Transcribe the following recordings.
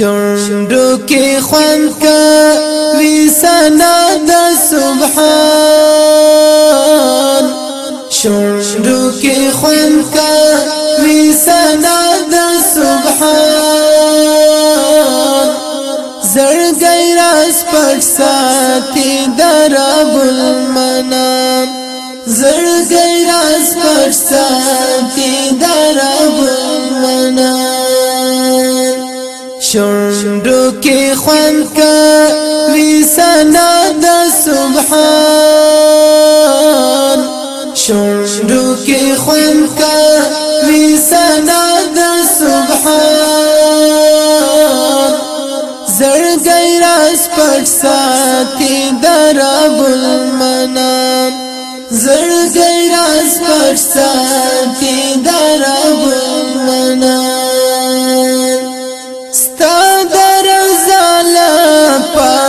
شوندو کې خوان کا وسنا د سبحان شوندو کې خوان کا وسنا د سبحان زړګي راس پټ ساتي درب المنام زړګي راس پټ ساتي درب منډو کې خوان کا وسنا د سبحان شوندو کې خوان کا وسنا د سبحان زړ ګیراس پټ ساتي درب المنان زړ ګیراس پټ ساتي درب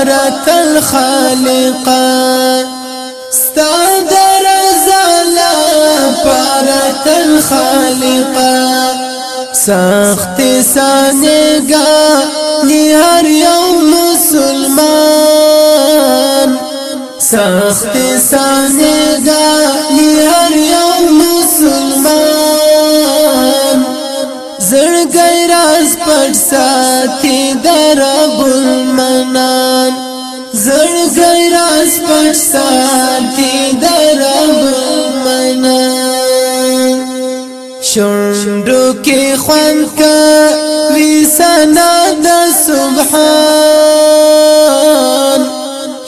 لپاره تل خالقا ستا در زلا لپاره تل خالقا سخت سانګا هر یو مسلمان سخت سانګا هر یو مسلمان زړګی راز پټ مگر اس پټ ساتي درب منا شوندو کې خوان کا وی سنا د سبحان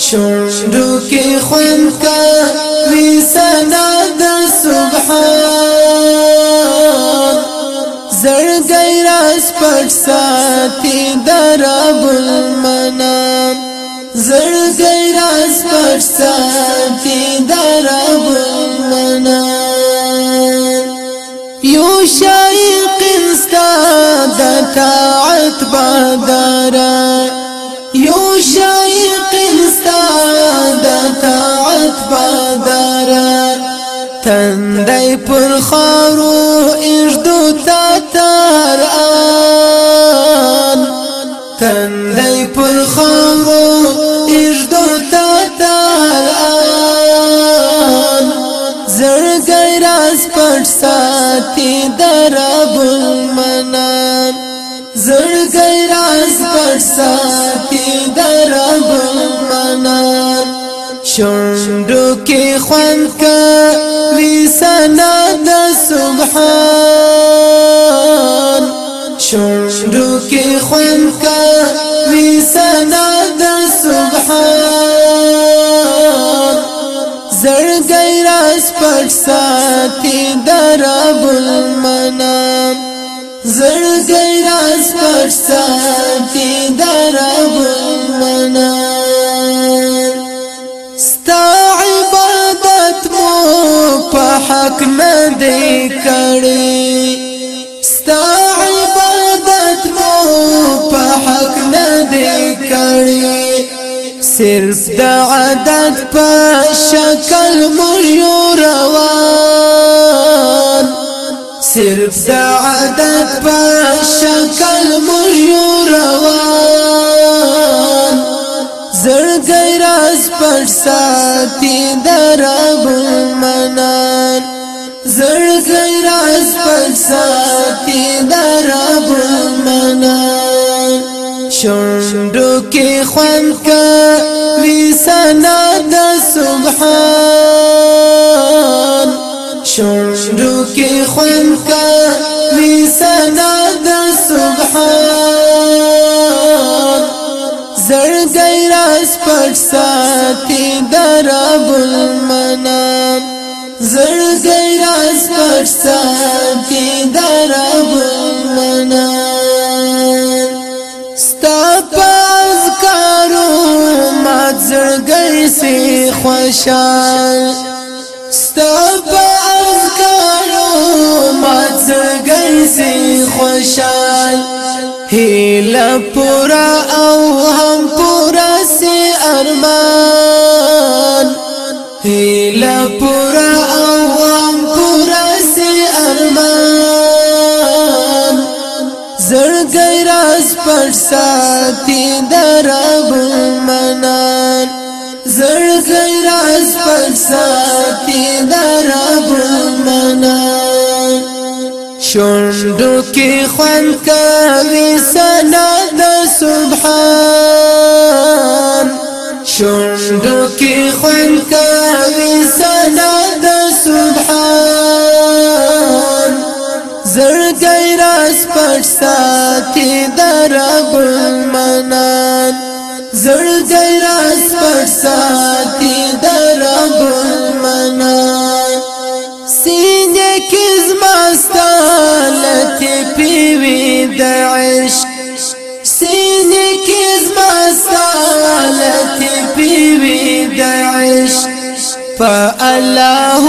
شوندو کې خوان کا وی سنا د سبحان زړګي راس پټ ساتي درب منا نفسا في درب المنام يشايق استاد طاعت بدرا يشايق استاد طاعت پر خارو اجدو تاتار آن زړګي راز پټ ساتي درب المنان زړګي راز پټ ساتي درب المنان شوندو کې خوان کا وی سنا د سبحان شوندو کې خوان ساتي درب المنام زړګي راز پر ساتي درب المنام ستا عبادت مو په حق نه دی کړی ستا عبادت مو په حق نه دی کړی صرف د عادت په شکل مجوروان صرف د عادت په شکل مجوروان زړګي راز پټ ساتي درب منان زړګي راز پټ ساتي درب منان شوندو کې خوان کا سنا د سبحان شوندو کې خوان کا می سنا د سبحان زړ ګیراس پټ سان خوشال ستاپ افکارو مازگر زی خوشال هیلا پورا او هم پورا سی ارمان هیلا پورا او هم پورا سی ارمان زرگی راز پر ساتی در اب منان زړ زړ راز پر ساتي در برمنا شوندو کې خوان کوي سنا د سبحان شوندو کې خوان کوي سنا د سبحان زړ غیر اس پټ ساتي در برمنان زړ زړ سپټ ساتي در ګل منا سینج کز مستالت پیوی د عشق سینج کز مستالت پیوی د عشق فالله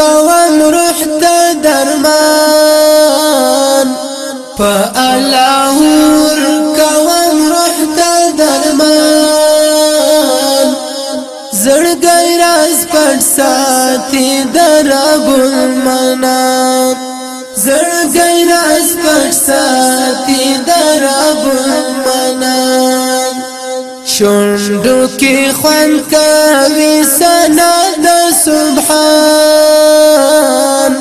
کوم روح ته درمان فالله خدای راز پټ ساتي در ګلمنا زړګي راز پټ ساتي در ګلمنا شوندو کې خوان کوي سنا د سبحان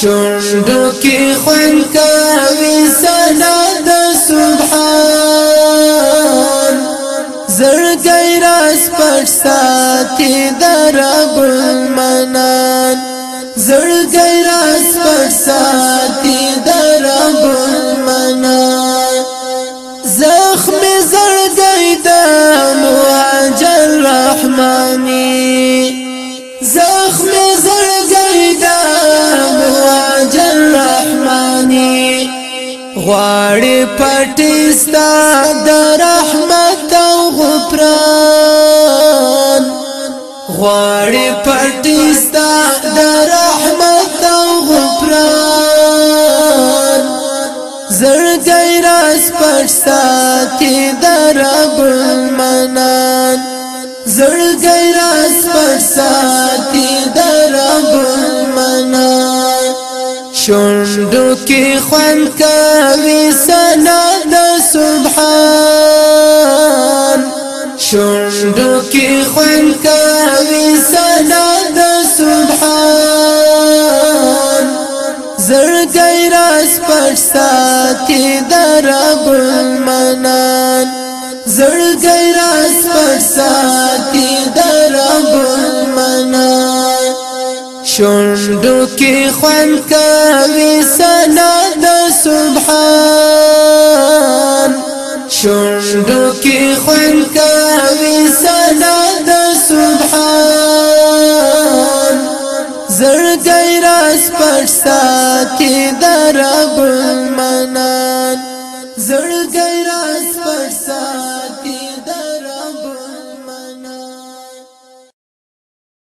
شوندو کې خوان کوي سنا د سبحان زړګي سپټ ساتي در ګلمنان زړګي را سپټ ساتي در ګلمنان زخم زړګي د مهاجر رحماني زخم زړګي د مهاجر رحماني غواړي پټستا د رحمت او غفران غواړي پټستا د رحمت او غفران زړګي راس پټ ساتي د رب المنان زړګي راس پټ ساتي د رب المنان شوندو کې خوان کوي سنا د سبحان شوندو کې خوان کوي ساتي در المنان زړګي را سپک ساتي در المنان شوندو کې خوان کوي سنا د سبحان شوندو کې خوان کوي سنا د سبحان زړګي را سپک ساتي در المنان